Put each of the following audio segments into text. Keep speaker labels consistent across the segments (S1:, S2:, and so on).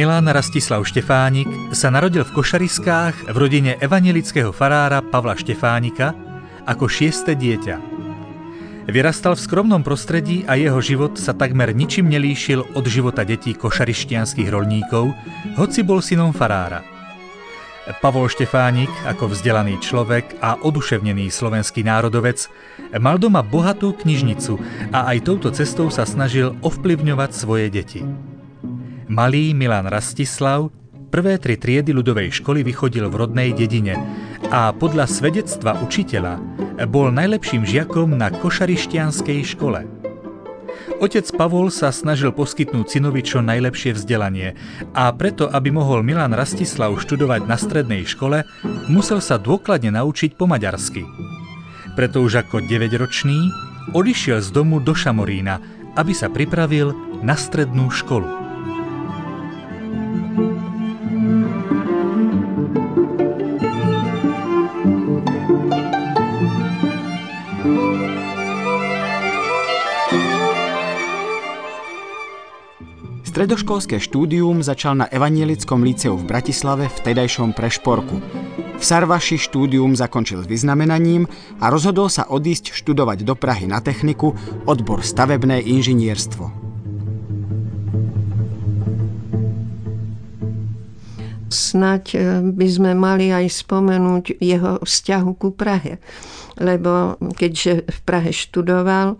S1: Milan Rastislav Štefánik sa narodil v Košariskách v rodine evangelického farára Pavla Štefánika ako šieste dieťa. Vyrastal v skromnom prostredí a jeho život sa takmer ničím nelíšil od života detí košarišťanských rolníkov, hoci bol synom farára. Pavol Štefánik, ako vzdelaný človek a oduševnený slovenský národovec, mal doma bohatú knižnicu a aj touto cestou sa snažil ovplyvňovať svoje deti. Malý Milan Rastislav prvé tri triedy ľudovej školy vychodil v rodnej dedine a podľa svedectva učiteľa bol najlepším žiakom na košarištianskej škole. Otec Pavol sa snažil poskytnúť synovi čo najlepšie vzdelanie a preto, aby mohol Milan Rastislav študovať na strednej škole, musel sa dôkladne naučiť po maďarsky. Preto už ako 9-ročný odišiel z domu do Šamorína, aby sa pripravil na strednú školu.
S2: Stredoškolské štúdium začal na Evanielickom líceu v Bratislave v tedajšom Prešporku. V Sarvaši štúdium zakončil s vyznamenaním a rozhodol sa odísť študovať do Prahy na techniku odbor stavebné inžinierstvo.
S3: Snaď e, by sme mali aj spomenúť jeho vzťahu ku Prahe, lebo keďže v Prahe študoval,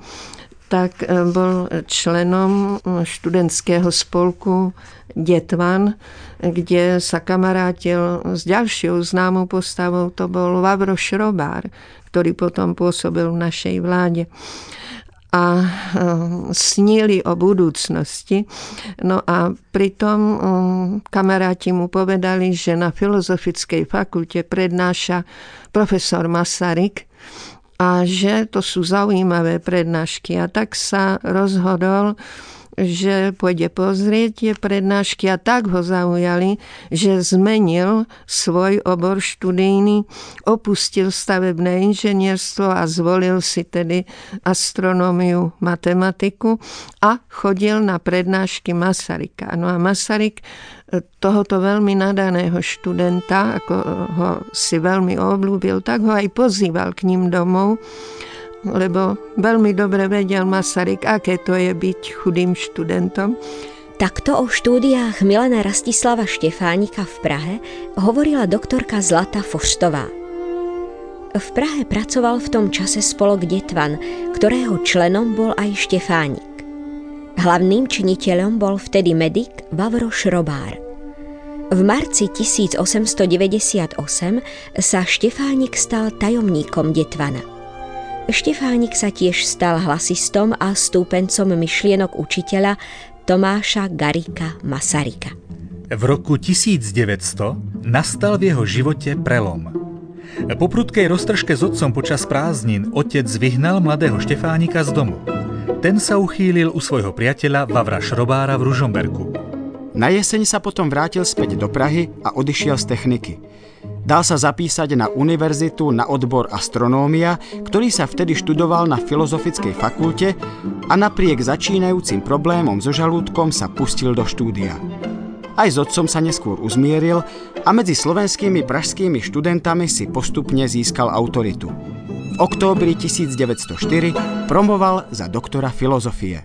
S3: tak e, bol členom študentského spolku Detvan, kde sa kamarátil s ďalšou známou postavou, to bol Vavro Šrobár, ktorý potom pôsobil v našej vláde a e, sníli o budúcnosti. No a pritom kamaráti mu povedali, že na Filozofickej fakulte prednáša profesor Masaryk, a že to sú zaujímavé prednášky. A tak sa rozhodol, že pôjde pozrieť tie prednášky a tak ho zaujali, že zmenil svoj obor študijný, opustil stavebné inžinierstvo a zvolil si tedy astronómiu, matematiku a chodil na prednášky Masaryka. No a Masaryk tohoto veľmi nadaného študenta, ako ho si veľmi obľúbil, tak ho aj pozýval k ním domov, lebo veľmi dobre vedel Masaryk, aké to je byť chudým študentom.
S4: Takto o štúdiách Milana Rastislava Štefánika v Prahe hovorila doktorka Zlata Foštová. V Prahe pracoval v tom čase spolok Detvan, ktorého členom bol aj Štefánik. Hlavným činiteľom bol vtedy medik Vavro Šrobár. V marci 1898 sa Štefánik stal tajomníkom Detvana. Štefánik sa tiež stal hlasistom a stúpencom myšlienok učiteľa Tomáša Garika Masarika.
S1: V roku 1900 nastal v jeho živote prelom. Po prudkej roztržke s otcom počas prázdnin otec vyhnal mladého Štefánika z domu. Ten sa uchýlil u svojho priateľa Vavra Šrobára v Ružomberku.
S2: Na jeseň sa potom vrátil späť do Prahy a odišiel z techniky. Dal sa zapísať na univerzitu na odbor astronómia, ktorý sa vtedy študoval na Filozofickej fakulte a napriek začínajúcim problémom so žalúdkom sa pustil do štúdia. Aj s otcom sa neskôr uzmieril a medzi slovenskými pražskými študentami si postupne získal autoritu októbri 1904 promoval za doktora filozofie.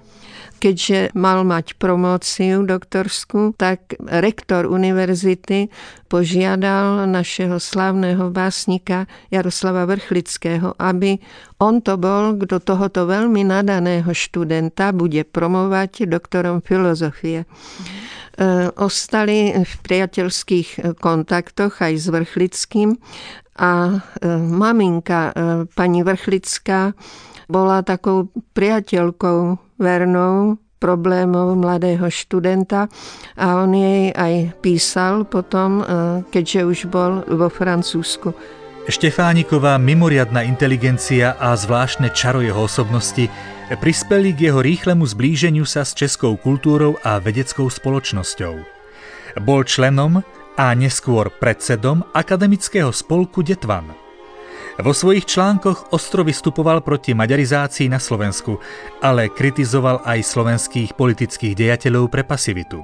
S3: Keďže mal mať promóciu doktorskú, tak rektor univerzity požiadal našeho slávneho básnika Jaroslava Vrchlického, aby on to bol, kto tohoto veľmi nadaného študenta bude promovať doktorom filozofie. E, ostali v priateľských kontaktoch aj s Vrchlickým a e, maminka, e, pani Vrchlická, bola takou priateľkou vernou problémov mladého študenta a on jej aj písal potom, e, keďže už bol vo Francúzsku.
S1: Štefániková mimoriadná inteligencia a zvláštne čaro jeho osobnosti prispeli k jeho rýchlemu zblíženiu sa s českou kultúrou a vedeckou spoločnosťou. Bol členom a neskôr predsedom akademického spolku Detvan. Vo svojich článkoch ostro vystupoval proti maďarizácii na Slovensku, ale kritizoval aj slovenských politických dejateľov pre pasivitu.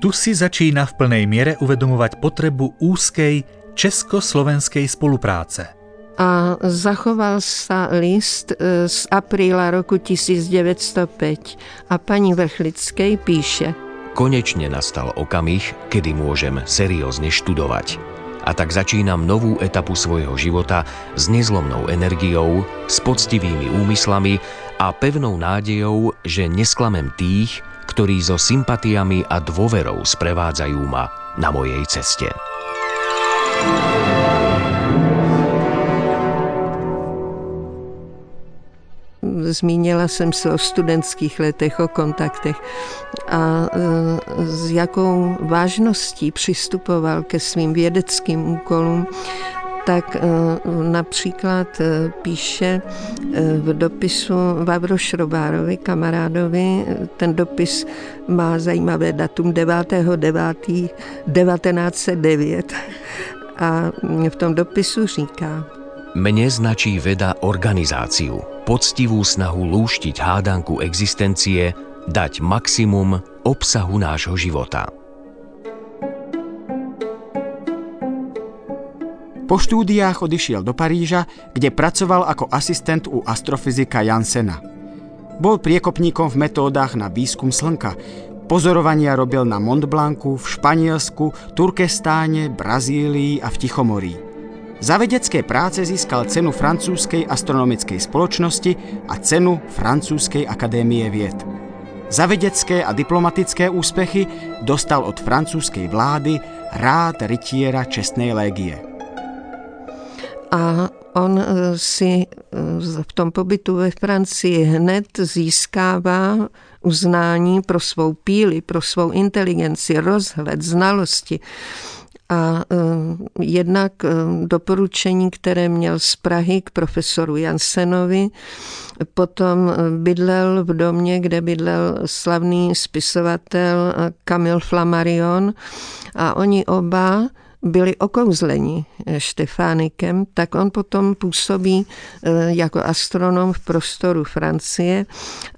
S1: Tu si začína v plnej miere uvedomovať potrebu úzkej československej spolupráce.
S3: A zachoval sa list e, z apríla roku 1905 a pani Vrchlickej píše
S5: Konečne nastal okamih, kedy môžem seriózne študovať. A tak začínam novú etapu svojho života s nezlomnou energiou, s poctivými úmyslami a pevnou nádejou, že nesklamem tých, ktorí so sympatiami a dôverou sprevádzajú ma na mojej ceste.
S3: Zmínila jsem se o studentských letech, o kontaktech. A e, s jakou vážností přistupoval ke svým vědeckým úkolům, tak e, například e, píše v dopisu Vavro Šrobárovi, kamarádovi, ten dopis má zajímavé datum 9.9.1909 a v tom dopisu říká,
S5: Mne značí veda organizáciu, poctivú snahu lúštiť hádanku existencie, dať maximum obsahu nášho života.
S2: Po štúdiách odišiel do Paríža, kde pracoval ako asistent u astrofyzika Jansena. Bol priekopníkom v metódach na výskum Slnka. Pozorovania robil na Mont Blancu, v Španielsku, Turkestáne, Brazílii a v Tichomorí. Za vedecké práce získal cenu francúzskej astronomickej spoločnosti a cenu Francúzskej akadémie vied. Za vedecké a diplomatické úspechy dostal od francúzskej vlády rád rytiera čestnej légie.
S3: A on e, si e, v tom pobytu ve Francii hned získává uznání pro svou píli, pro svou inteligenci, rozhled, znalosti a e, jednak e, doporučení, které měl z Prahy k profesoru Jansenovi, potom e, bydlel v domě, kde bydlel slavný spisovatel Kamil Flammarion. A oni oba byli okouzleni eh, Štefánikem, tak on potom působí eh, jako astronom v prostoru Francie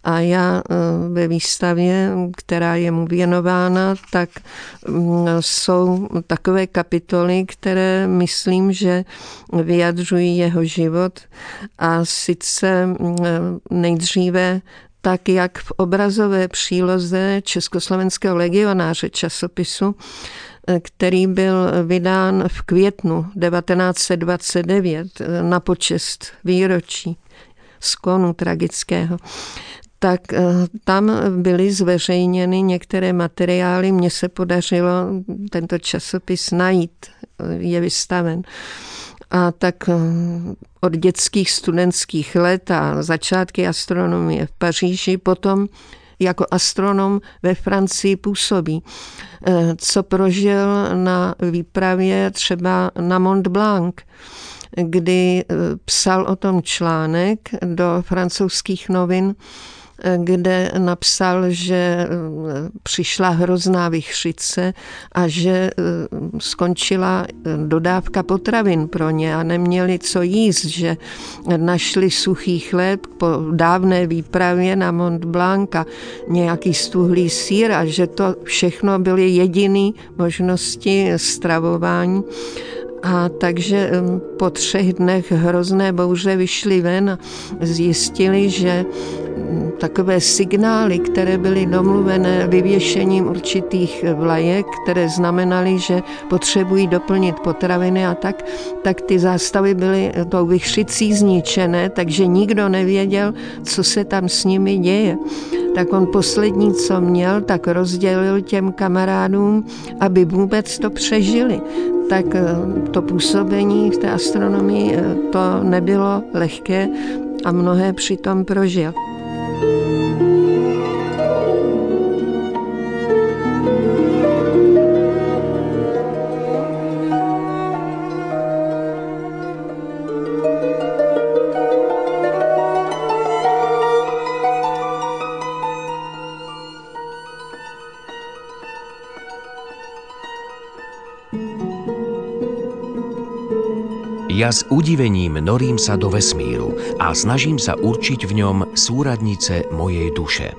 S3: a já eh, ve výstavě, která je mu věnována, tak mm, jsou takové kapitoly, které myslím, že vyjadřují jeho život a sice mm, nejdříve tak jak v obrazové příloze Československého legionáře časopisu který byl vydán v květnu 1929 na počest výročí skonu tragického tak eh, tam byly zveřejněny některé materiály. Mně se podařilo tento časopis najít, je vystaven. A tak eh, od dětských studentských let a začátky astronomie v Paříži, potom jako astronom ve Francii působí. Eh, co prožil na výpravě třeba na Mont Blanc, kdy eh, psal o tom článek do francouzských novin, kde napsal, že eh, přišla hrozná vychřice a že eh, skončila eh, dodávka potravin pro ně a neměli co jíst, že našli suchý chléb po dávné výpravě na Mont Blanc a nějaký stuhlý sír a že to všechno byly jediné možnosti stravování. A takže po třech dnech hrozné bouře vyšli ven a zjistili, že takové signály, které byly domluvené vyvěšením určitých vlajek, které znamenaly, že potřebují doplnit potraviny a tak, tak ty zástavy byly tou vychřicí zničené, takže nikdo nevěděl, co se tam s nimi děje. Tak on poslední, co měl, tak rozdělil těm kamarádům, aby vůbec to přežili tak eh, to působení v té astronomii eh, to nebylo lehké a mnohé přitom prožil.
S5: Ja s udivením norím sa do vesmíru a snažím sa určiť v ňom súradnice mojej duše.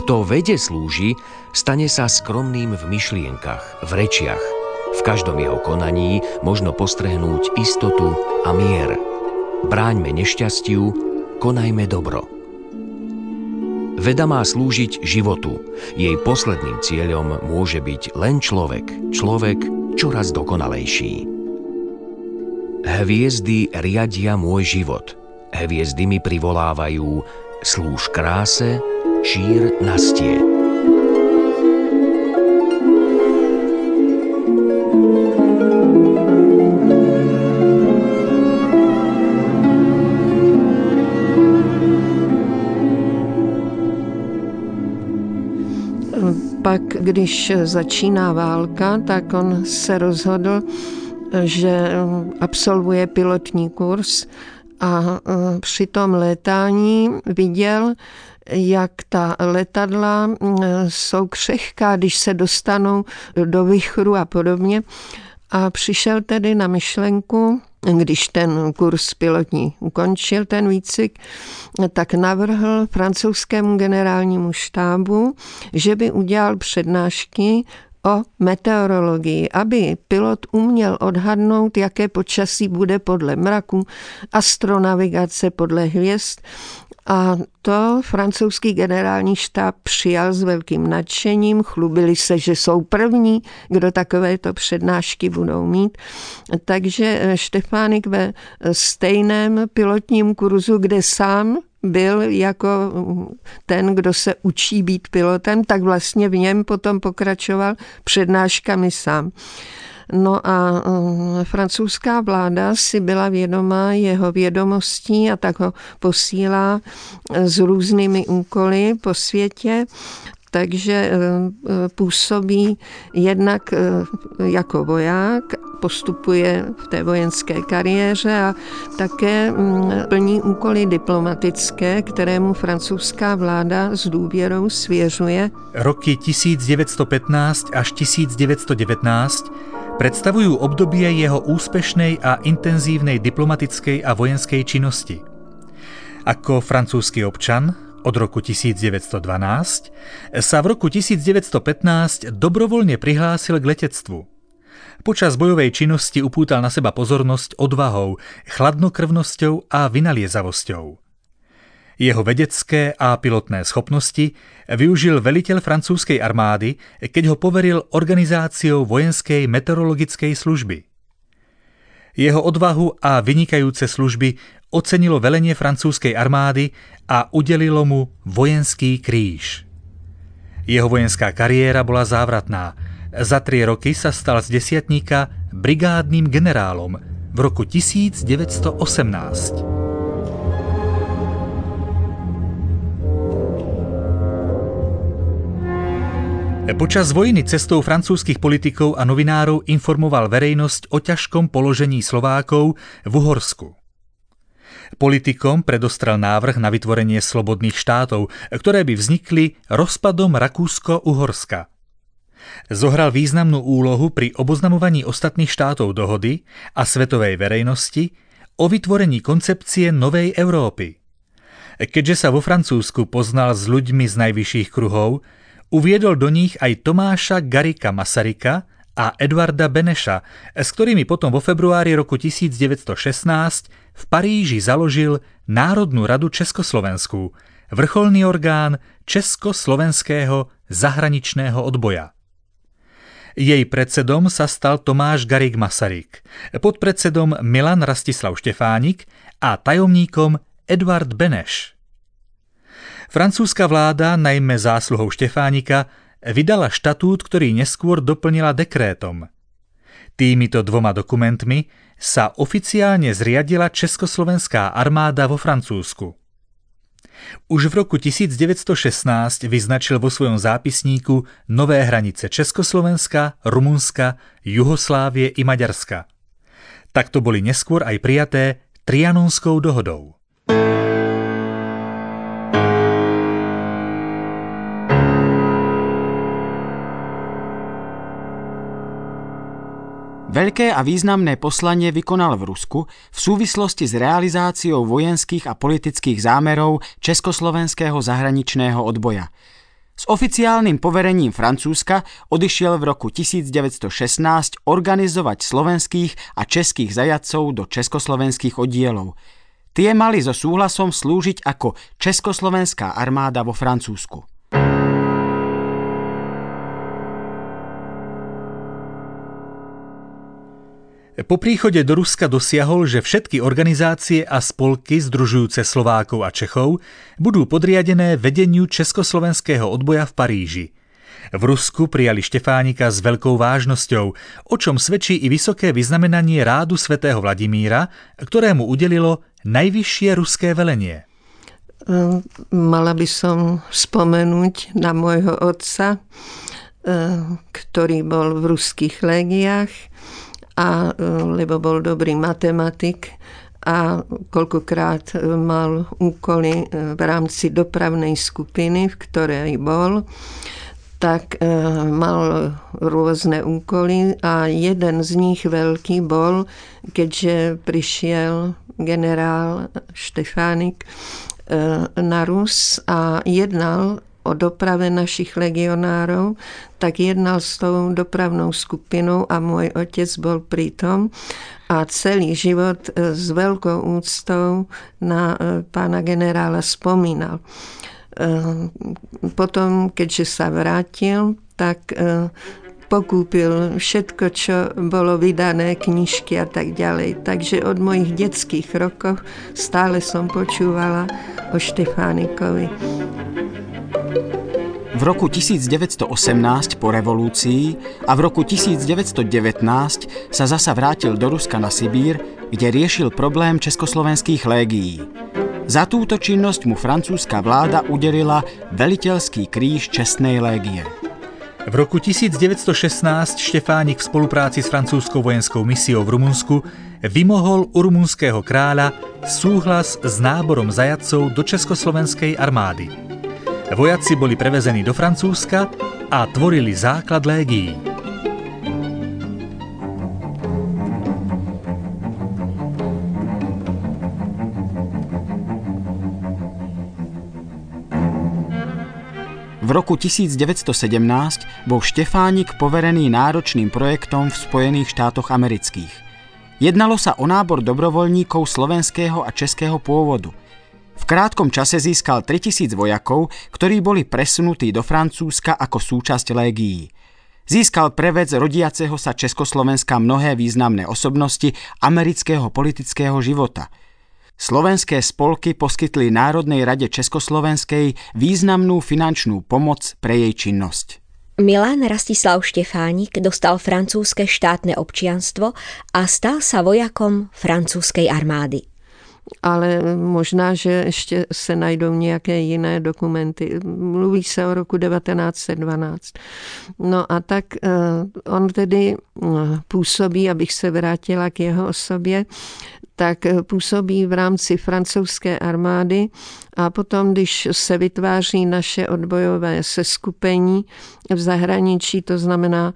S5: Kto vede slúži, stane sa skromným v myšlienkach, v rečiach. V každom jeho konaní možno postrehnúť istotu a mier. Bráňme nešťastiu, konajme dobro. Veda má slúžiť životu. Jej posledným cieľom môže byť len človek. Človek čoraz dokonalejší. Hviezdy riadia môj život. Hviezdy mi privolávajú slúž kráse, šír nastie.
S3: Pak, když začíná válka, tak on se rozhodl, že absolvuje pilotní kurz a při tom létání viděl, jak ta letadla mm, jsou křehká, když se dostanou do vychru a podobně. A přišel tedy na myšlenku, když ten kurz pilotní ukončil, ten výcvik, tak navrhl francouzskému generálnímu štábu, že by udělal přednášky o meteorologii, aby pilot uměl odhadnout, jaké počasí bude podle mraku, astronavigace podle hvězd a to francouzský generální štáb přijal s velkým nadšením, chlubili se, že jsou první, kdo takovéto přednášky budou mít. Takže Štefánik ve stejném pilotním kurzu, kde sám byl jako ten, kdo se učí být pilotem, tak vlastně v něm potom pokračoval přednáškami sám. No a um, francouzská vláda si byla vědomá jeho vědomostí a tak ho posílá eh, s různými úkoly po světě takže eh, eh, působí jednak jako voják, postupuje v té vojenské kariéře a také mm, plní úkoly diplomatické, kterému francouzská vláda s důvěrou svěřuje.
S1: Roky 1915 až 1919 predstavujú obdobie jeho úspešnej a intenzívnej diplomatickej a vojenskej činnosti. Ako francúzsky občan od roku 1912 sa v roku 1915 dobrovoľne prihlásil k letectvu. Počas bojovej činnosti upútal na seba pozornosť odvahou, chladnokrvnosťou a vynaliezavosťou. Jeho vedecké a pilotné schopnosti využil veliteľ francúzskej armády, keď ho poveril organizáciou vojenskej meteorologickej služby. Jeho odvahu a vynikajúce služby ocenilo velenie francúzskej armády a udelilo mu vojenský kríž. Jeho vojenská kariéra bola závratná. Za tri roky sa stal z desiatníka brigádnym generálom v roku 1918. Počas vojny cestou francúzskych politikov a novinárov informoval verejnosť o ťažkom položení Slovákov v Uhorsku. Politikom predostrel návrh na vytvorenie slobodných štátov, ktoré by vznikli rozpadom Rakúsko-Uhorska. Zohral významnú úlohu pri oboznamovaní ostatných štátov dohody a svetovej verejnosti o vytvorení koncepcie Novej Európy. Keďže sa vo Francúzsku poznal s ľuďmi z najvyšších kruhov, Uviedol do nich aj Tomáša Garika Masaryka a Edvarda Beneša, s ktorými potom vo februári roku 1916 v Paríži založil Národnú radu Československu, vrcholný orgán Československého zahraničného odboja. Jej predsedom sa stal Tomáš Garik Masaryk, podpredsedom Milan Rastislav Štefánik a tajomníkom Edvard Beneš. Francúzska vláda, najmä zásluhou Štefánika, vydala štatút, ktorý neskôr doplnila dekrétom. Týmito dvoma dokumentmi sa oficiálne zriadila Československá armáda vo Francúzsku. Už v roku 1916 vyznačil vo svojom zápisníku nové hranice Československa, Rumunska, Juhoslávie i Maďarska. Takto boli neskôr aj prijaté Trianonskou dohodou.
S2: Veľké a významné poslanie vykonal v Rusku v súvislosti s realizáciou vojenských a politických zámerov Československého zahraničného odboja. S oficiálnym poverením Francúzska odišiel v roku 1916 organizovať slovenských a českých zajacov do československých oddielov. Tie mali so súhlasom slúžiť ako československá armáda vo Francúzsku.
S1: Po príchode do Ruska dosiahol, že všetky organizácie a spolky združujúce Slovákov a Čechov budú podriadené vedeniu československého odboja v Paríži. V Rusku prijali Štefánika s veľkou vážnosťou, o čom svedčí i vysoké vyznamenanie rádu svätého Vladimíra, ktorému udelilo najvyššie ruské velenie.
S3: Ehm, mala by som spomenúť na môjho otca, ehm, ktorý bol v ruských légiách a, e, lebo bol dobrý matematik a koľkokrát e, mal úkoly e, v rámci dopravnej skupiny, v ktorej bol, tak mal rôzne úkoly a jeden z nich veľký bol, keďže prišiel generál Štefánik na Rus a jednal o doprave našich legionárov, tak jednal s tou dopravnou skupinou a môj otec bol pritom a celý život e, s veľkou úctou na e, pána generála spomínal. E, potom, keďže sa vrátil, tak pokúpil všetko, čo bolo vydané, knižky a tak ďalej. Takže od mojich detských rokov stále som počúvala o Štefánikovi.
S2: V roku 1918 po revolúcii a v roku 1919 sa zasa vrátil do Ruska na Sibír, kde riešil problém československých légií. Za túto činnosť mu francúzska vláda udelila veliteľský kríž Čestnej légie.
S1: V roku 1916 Štefánik v spolupráci s francúzskou vojenskou misiou v Rumunsku vymohol u rumunského kráľa súhlas s náborom zajacov do československej armády. Vojaci boli prevezení do Francúzska a tvorili základ légií.
S2: V roku 1917 bol Štefánik poverený náročným projektom v Spojených štátoch amerických. Jednalo sa o nábor dobrovoľníkov slovenského a českého pôvodu – v krátkom čase získal 3000 vojakov, ktorí boli presunutí do Francúzska ako súčasť légií. Získal prevec rodiaceho sa Československa mnohé významné osobnosti amerického politického života. Slovenské spolky poskytli Národnej rade Československej významnú finančnú pomoc pre jej činnosť.
S4: Milan Rastislav Štefánik dostal francúzske štátne občianstvo a stal sa vojakom francúzskej armády
S3: ale možná, že ještě se najdou nějaké jiné dokumenty. Mluví se o roku 1912. No a tak eh, on tedy eh, působí, abych se vrátila k jeho osobě, tak eh, působí v rámci francouzské armády a potom, když se vytváří naše odbojové seskupení v zahraničí, to znamená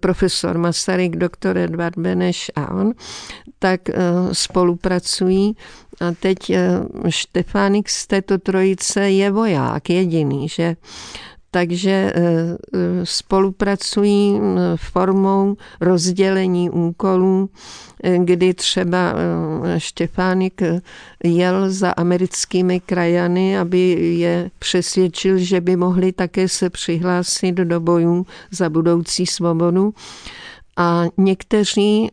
S3: profesor Masaryk, doktor Edvard Beneš a on, tak spolupracují. A teď eh, Štefánik z této trojice je voják jediný, že takže eh, eh, spolupracují formou rozdělení úkolů, kdy třeba Štefánik jel za americkými krajany, aby je přesvědčil, že by mohli také se přihlásit do bojů za budoucí svobodu. A někteří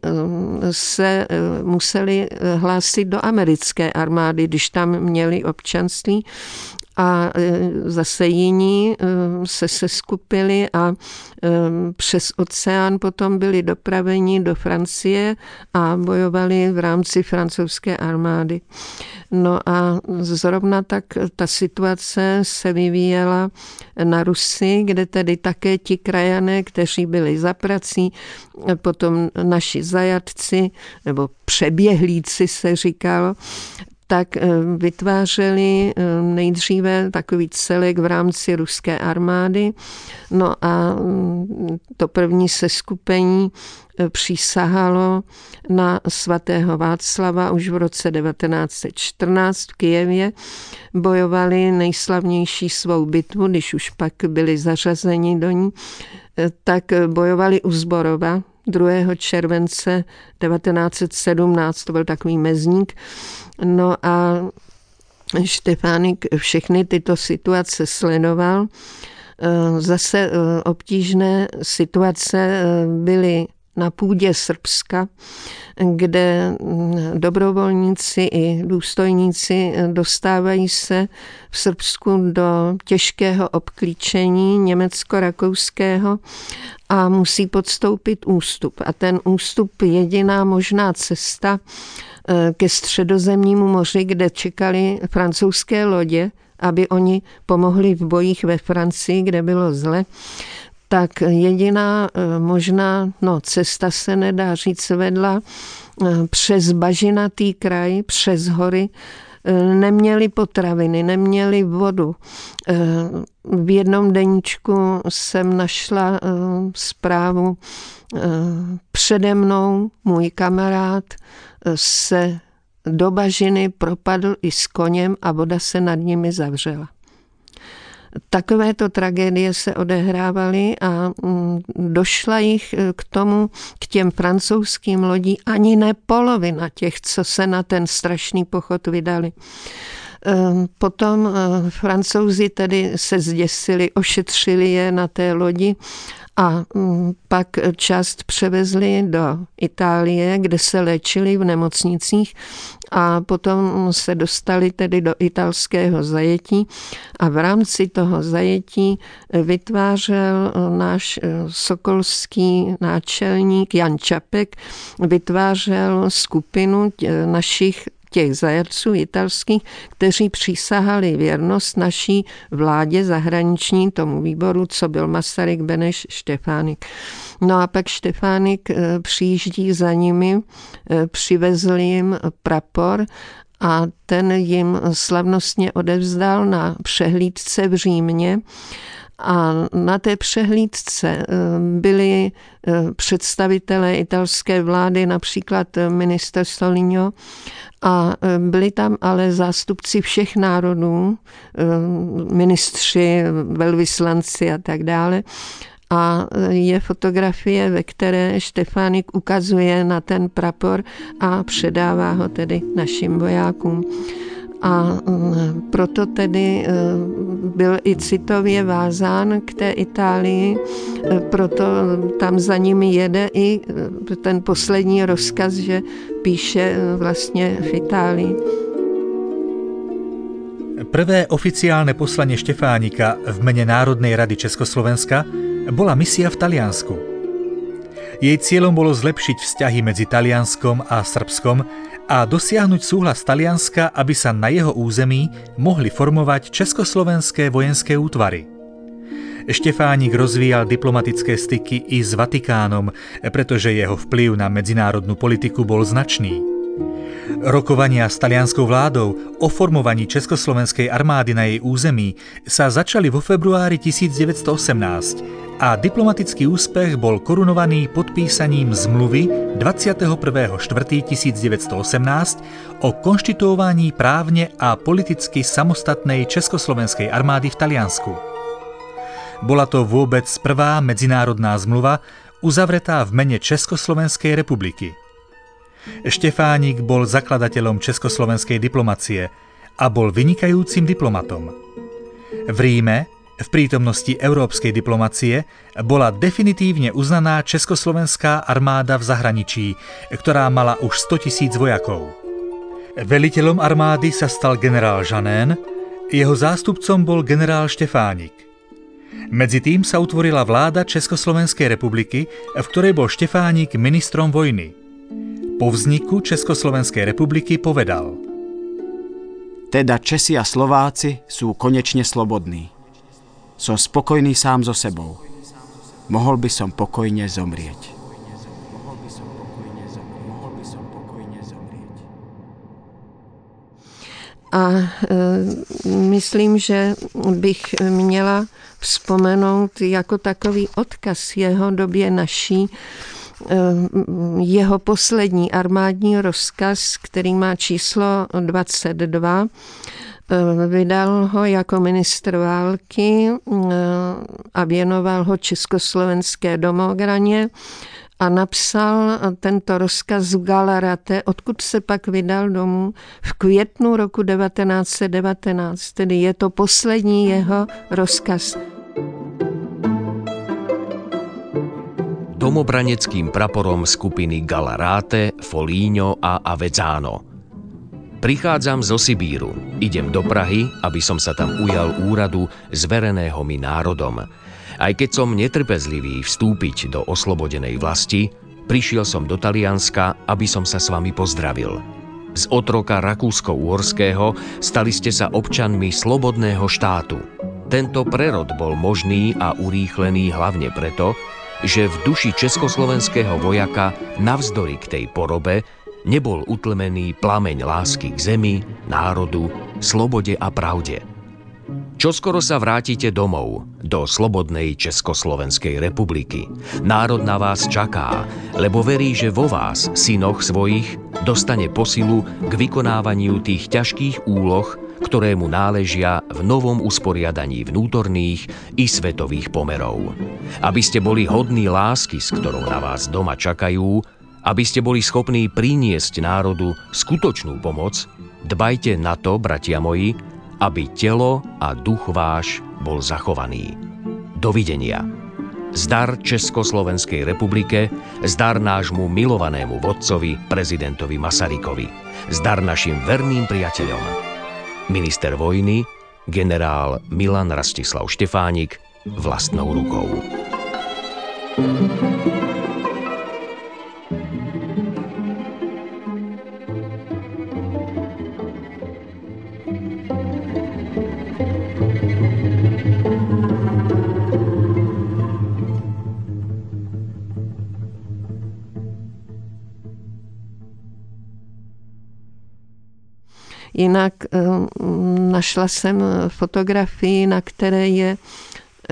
S3: se museli hlásit do americké armády, když tam měli občanství a zase jiní se seskupili a přes oceán potom byli dopraveni do Francie a bojovali v rámci francouzské armády. No a zrovna tak ta situace se vyvíjela na Rusy, kde tedy také ti krajané, kteří byli za prací, potom naši zajatci, nebo přeběhlíci se říkalo, tak vytvářeli nejdříve takový celek v rámci ruské armády. No a mm, to první seskupení přísahalo na svatého Václava už v roce 1914 v Kijevě. Bojovali nejslavnější svou bitvu, když už pak byli zařazeni do ní, tak bojovali u Zborova 2. července 1917, to byl takový mezník. No a Štefánik všechny tyto situace sledoval. Zase obtížné situace byly na půdě Srbska, kde dobrovolníci i důstojníci dostávají se v Srbsku do těžkého obklíčení německo-rakouského a musí podstoupit ústup. A ten ústup je jediná možná cesta ke středozemnímu moři, kde čekali francouzské lodě, aby oni pomohli v bojích ve Francii, kde bylo zle tak jediná eh, možná no, cesta se nedá říct vedla eh, přes bažinatý kraj, přes hory, neměli potraviny, neměli vodu. V jednom deníčku jsem našla zprávu přede mnou můj kamarád se do bažiny propadl i s koněm a voda se nad nimi zavřela. Takovéto tragédie se odehrávaly a mm, došla jich e, k tomu, k těm francouzským lodí ani ne polovina těch, co se na ten strašný pochod vydali. Ehm, potom e, francouzi tedy se zděsili, ošetřili je na té lodi a mm, pak část převezli do Itálie, kde se léčili v nemocnicích a potom se dostali tedy do italského zajetí a v rámci toho zajetí vytvářel náš eh, sokolský náčelník Jan Čapek, vytvářel skupinu našich těch zajatců italských, kteří přísahali věrnost naší vládě zahraniční, tomu výboru, co byl Masaryk, Beneš, Štefánik. No a pak Štefánik eh, přijíždí za nimi, eh, přivezl jim prapor a ten jim slavnostně odevzdal na přehlídce v Římě a na té přehlídce eh, byli představitelé italské vlády, například minister Soligno a byli tam ale zástupci všech národů, ministři, velvyslanci a tak dále. A je fotografie, ve které Štefánik ukazuje na ten prapor a předává ho tedy našim vojákům. A mm, proto tedy byl i citově vázán k té Itálii, proto tam za nimi jede i ten poslední rozkaz, že píše vlastně v Itálii.
S1: Prvé oficiálne poslanie Štefánika v mene Národnej rady Československa bola misia v Taliansku. Jej cieľom bolo zlepšiť vzťahy medzi Talianskom a Srbskom a dosiahnuť súhlas Talianska, aby sa na jeho území mohli formovať československé vojenské útvary. Štefánik rozvíjal diplomatické styky i s Vatikánom, pretože jeho vplyv na medzinárodnú politiku bol značný. Rokovania s talianskou vládou o formovaní Československej armády na jej území sa začali vo februári 1918 a diplomatický úspech bol korunovaný podpísaním zmluvy 21.4.1918 o konštituovaní právne a politicky samostatnej Československej armády v Taliansku. Bola to vôbec prvá medzinárodná zmluva uzavretá v mene Československej republiky. Štefánik bol zakladateľom československej diplomacie a bol vynikajúcim diplomatom. V Ríme, v prítomnosti európskej diplomacie, bola definitívne uznaná československá armáda v zahraničí, ktorá mala už 100 tisíc vojakov. Veliteľom armády sa stal generál Žanén, jeho zástupcom bol generál Štefánik. Medzi tým sa utvorila vláda Československej republiky, v ktorej bol Štefánik ministrom vojny. Po vzniku Československej republiky povedal
S2: Teda Česi a Slováci sú konečne slobodní. Som spokojný sám so sebou. Mohol by som pokojne zomrieť.
S3: myslím, že bych měla vzpomenout jako takový odkaz jeho době naší, jeho poslední armádní rozkaz, který má číslo 22, Vydal ho jako ministr války a věnoval ho československé domograně a napsal tento rozkaz v Galarate, odkud se pak vydal domů v květnu roku 1919. Tedy je to poslední jeho rozkaz.
S5: Domobraneckým praporom skupiny Galarate, Foligno a Avezzano – Prichádzam zo Sibíru, idem do Prahy, aby som sa tam ujal úradu zvereného mi národom. Aj keď som netrpezlivý vstúpiť do oslobodenej vlasti, prišiel som do Talianska, aby som sa s vami pozdravil. Z otroka Rakúsko-Uhorského stali ste sa občanmi slobodného štátu. Tento prerod bol možný a urýchlený hlavne preto, že v duši československého vojaka navzdory k tej porobe nebol utlmený plameň lásky k zemi, národu, slobode a pravde. Čoskoro sa vrátite domov, do slobodnej Československej republiky. Národ na vás čaká, lebo verí, že vo vás, synoch svojich, dostane posilu k vykonávaniu tých ťažkých úloh, ktoré mu náležia v novom usporiadaní vnútorných i svetových pomerov. Aby ste boli hodní lásky, s ktorou na vás doma čakajú, aby ste boli schopní priniesť národu skutočnú pomoc, dbajte na to, bratia moji, aby telo a duch váš bol zachovaný. Dovidenia. Zdar Československej republike, zdar nášmu milovanému vodcovi, prezidentovi Masarykovi. Zdar našim verným priateľom. Minister vojny, generál Milan Rastislav Štefánik vlastnou rukou. thank you
S3: Jinak eh, našla jsem fotografii, na které je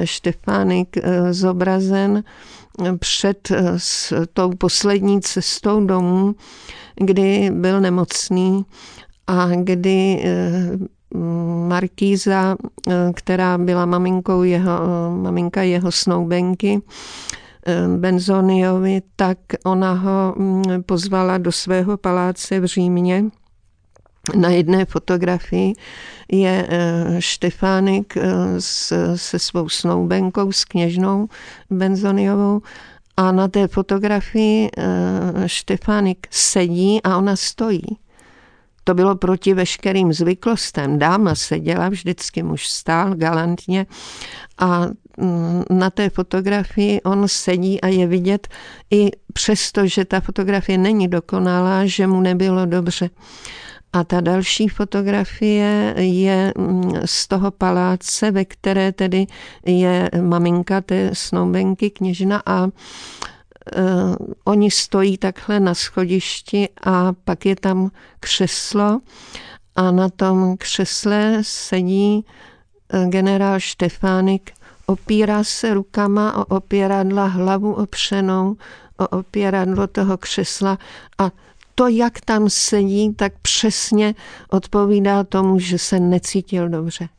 S3: Štefánik eh, zobrazen před eh, s tou poslední cestou domů, kdy byl nemocný a kdy Markýza, která byla maminkou jeho, maminka jeho snoubenky, Benzoniovi, tak ona ho mm, pozvala do svého paláce v Římě na jedné fotografii je eh, Štefánik eh, se svou snoubenkou, s kněžnou Benzoniovou a na té fotografii eh, Štefánik sedí a ona stojí. To bylo proti veškerým zvyklostem. Dáma seděla, vždycky muž stál galantně a mm, na té fotografii on sedí a je vidět i přesto, že ta fotografie není dokonalá, že mu nebylo dobře. A ta další fotografie je mm, z toho paláce, ve které tedy je maminka té snoubenky, kněžna a uh, oni stojí takhle na schodišti a pak je tam křeslo a na tom křesle sedí e, generál Štefánik, opírá se rukama o opěradla, hlavu opřenou o opěradlo toho křesla a to, jak tam sedí, tak přesně odpovídá tomu, že se necítil dobře.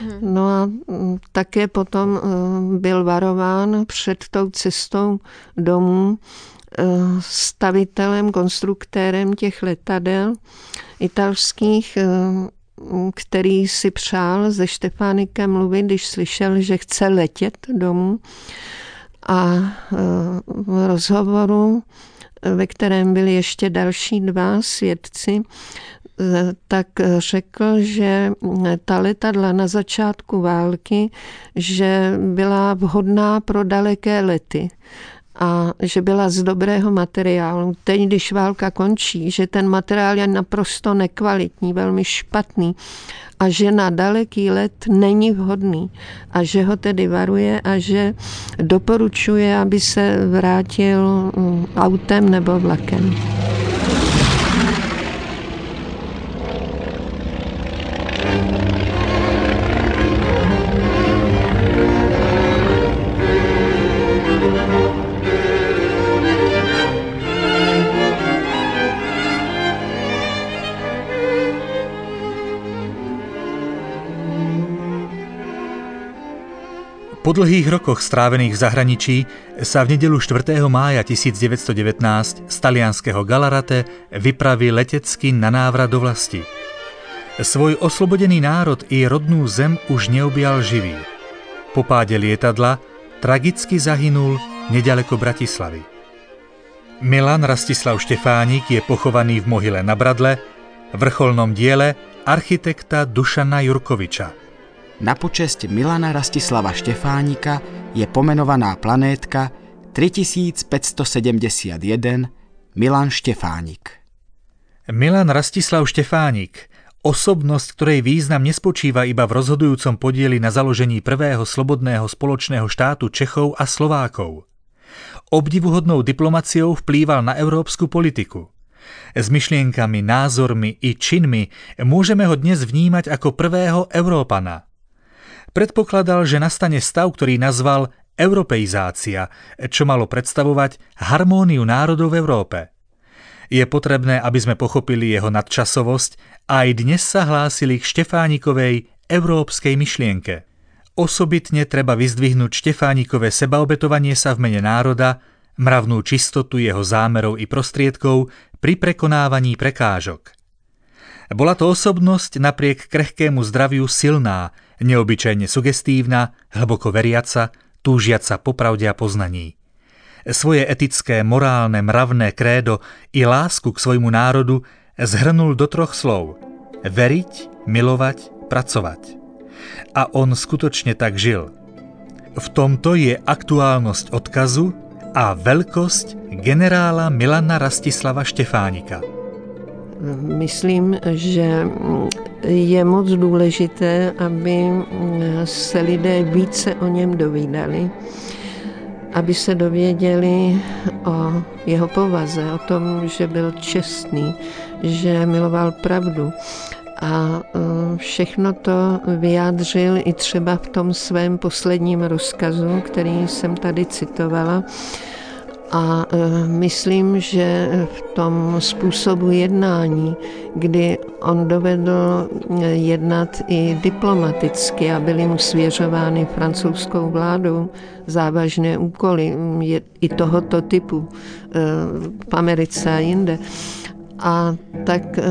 S3: Hmm. No a mm, také potom eh, byl varován před tou cestou domů eh, stavitelem, konstruktérem těch letadel italských, eh, který si přál se Štefánikem mluvit, když slyšel, že chce letět domů. A v rozhovoru ve kterém byli ještě další dva svědci, tak řekl, že ta letadla na začátku války, že byla vhodná pro daleké lety a že byla z dobrého materiálu. Teď, když válka končí, že ten materiál je naprosto nekvalitní, velmi špatný a že na daleký let není vhodný a že ho tedy varuje a že doporučuje, aby se vrátil mm, autem nebo vlakem.
S1: Po dlhých rokoch strávených v zahraničí sa v nedelu 4. mája 1919 z talianského Galarate vypraví letecky na návrat do vlasti. Svoj oslobodený národ i rodnú zem už neobjal živý. Po páde lietadla tragicky zahynul nedaleko Bratislavy. Milan Rastislav Štefánik je pochovaný v mohyle na Bradle, vrcholnom diele architekta Dušana Jurkoviča –
S2: na počesť Milana Rastislava Štefánika je pomenovaná planétka 3571 Milan Štefánik.
S1: Milan Rastislav Štefánik, osobnosť, ktorej význam nespočíva iba v rozhodujúcom podieli na založení prvého slobodného spoločného štátu Čechov a Slovákov. Obdivuhodnou diplomaciou vplýval na európsku politiku. S myšlienkami, názormi i činmi môžeme ho dnes vnímať ako prvého Európana – Predpokladal, že nastane stav, ktorý nazval europeizácia, čo malo predstavovať harmóniu národov v Európe. Je potrebné, aby sme pochopili jeho nadčasovosť a aj dnes sa hlásili k Štefánikovej európskej myšlienke. Osobitne treba vyzdvihnúť Štefánikové sebaobetovanie sa v mene národa, mravnú čistotu jeho zámerov i prostriedkov pri prekonávaní prekážok. Bola to osobnosť napriek krehkému zdraviu silná, neobyčajne sugestívna, hlboko veriaca, túžiaca po pravde a poznaní. Svoje etické, morálne, mravné krédo i lásku k svojmu národu zhrnul do troch slov. Veriť, milovať, pracovať. A on skutočne tak žil. V tomto je aktuálnosť odkazu a veľkosť generála Milana Rastislava Štefánika.
S3: Myslím, že je moc důležité, aby se lidé více o něm dovídali, aby se dověděli o jeho povaze, o tom, že byl čestný, že miloval pravdu. A e, všechno to vyjádřil i třeba v tom svém posledním rozkazu, který jsem tady citovala, a e, myslím, že v tom způsobu jednání, kdy on dovedl e, jednat i diplomaticky a byly mu svěřovány francouzskou vládou závažné úkoly i tohoto typu e, v Americe a jinde, a tak eh,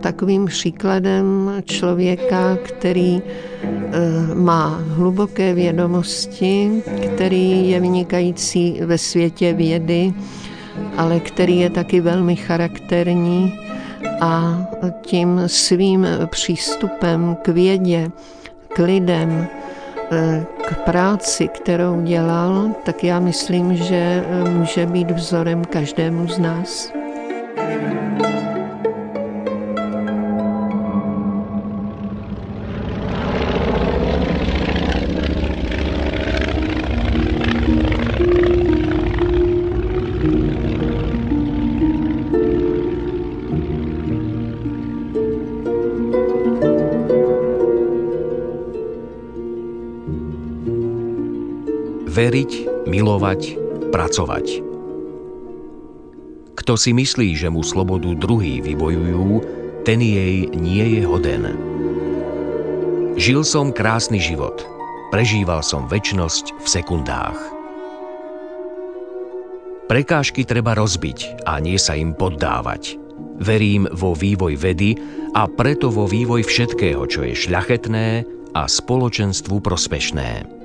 S3: takovým příkladem člověka, který eh, má hluboké vědomosti, který je vynikající ve světě vědy, ale který je taky velmi charakterní a tím svým přístupem k vědě, k lidem, eh, k práci, kterou dělal, tak já myslím, že může být vzorem každému z nás.
S5: Veriť, milovať, pracovať. Kto si myslí, že mu slobodu druhý vybojujú, ten jej nie je hoden. Žil som krásny život, prežíval som väčnosť v sekundách. Prekážky treba rozbiť a nie sa im poddávať. Verím vo vývoj vedy a preto vo vývoj všetkého, čo je šľachetné a spoločenstvu prospešné.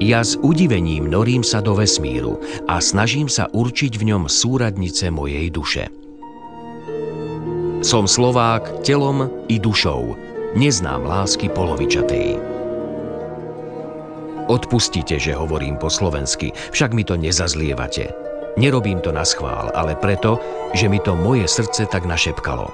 S5: Ja s udivením norím sa do vesmíru a snažím sa určiť v ňom súradnice mojej duše. Som Slovák telom i dušou, neznám lásky polovičatej. Odpustite, že hovorím po slovensky, však mi to nezazlievate. Nerobím to na schvál, ale preto, že mi to moje srdce tak našepkalo.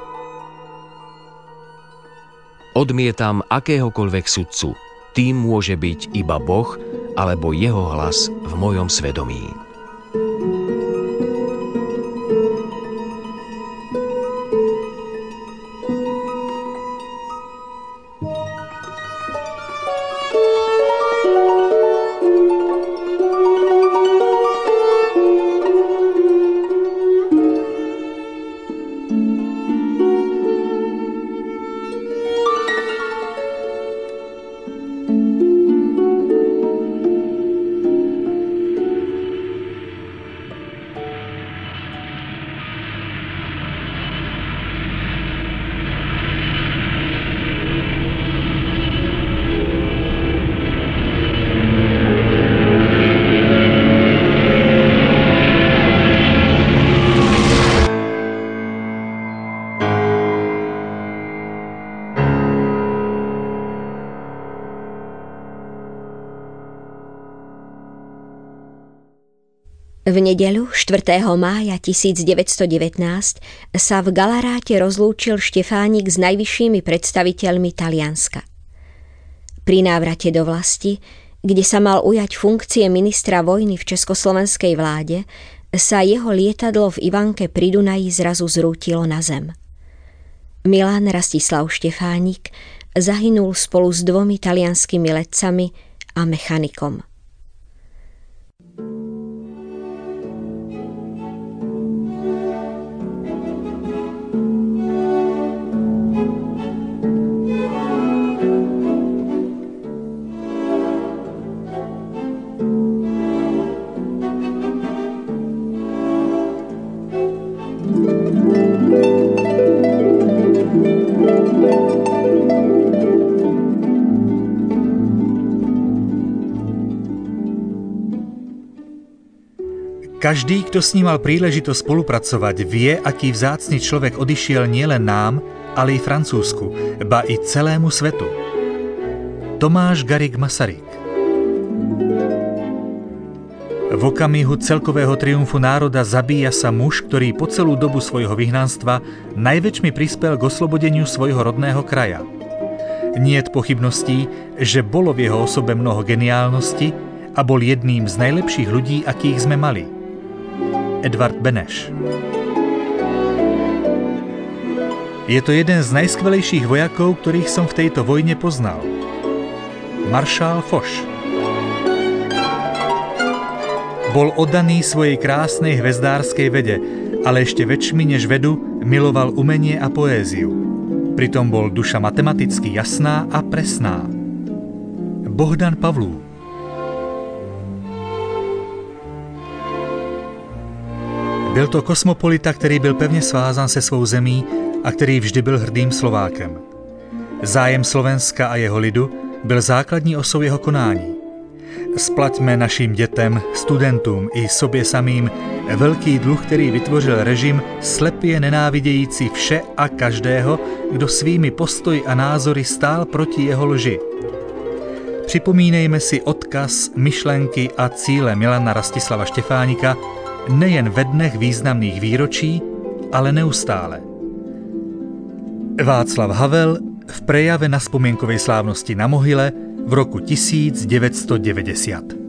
S5: Odmietam akéhokoľvek sudcu. Tým môže byť iba Boh, alebo jeho hlas v mojom svedomí.
S4: V nedeľu 4. mája 1919 sa v Galaráte rozlúčil Štefánik s najvyššími predstaviteľmi Talianska. Pri návrate do vlasti, kde sa mal ujať funkcie ministra vojny v československej vláde, sa jeho lietadlo v Ivanke pri Dunaji zrazu zrútilo na zem. Milan Rastislav Štefánik zahynul spolu s dvomi talianskými letcami a mechanikom.
S1: Každý, kto s ním mal príležitosť spolupracovať, vie, aký vzácny človek odišiel nielen nám, ale i Francúzsku, ba i celému svetu. Tomáš Garik Masaryk V okamihu celkového triumfu národa zabíja sa muž, ktorý po celú dobu svojho vyhnanstva najväčšmi prispel k oslobodeniu svojho rodného kraja. Niet pochybností, že bolo v jeho osobe mnoho geniálnosti a bol jedným z najlepších ľudí, akých sme mali – Edvard Beneš. Je to jeden z najskvelejších vojakov, ktorých som v tejto vojne poznal. Maršál Foš. Bol oddaný svojej krásnej hvezdárskej vede, ale ešte väčšmi než vedu miloval umenie a poéziu. Pritom bol duša matematicky jasná a presná. Bohdan Pavlů Byl to kosmopolita, který byl pevně svázán se svou zemí a který vždy byl hrdým Slovákem. Zájem Slovenska a jeho lidu byl základní osou jeho konání. Splaťme našim dětem, studentům i sobě samým velký dluh, který vytvořil režim slepě nenávidějící vše a každého, kdo svými postoji a názory stál proti jeho lži. Připomínejme si odkaz, myšlenky a cíle Milana Rastislava Štefánika, nejen ve dnech významných výročí, ale neustále. Václav Havel v prejave na spomienkovej slávnosti na Mohyle v roku 1990.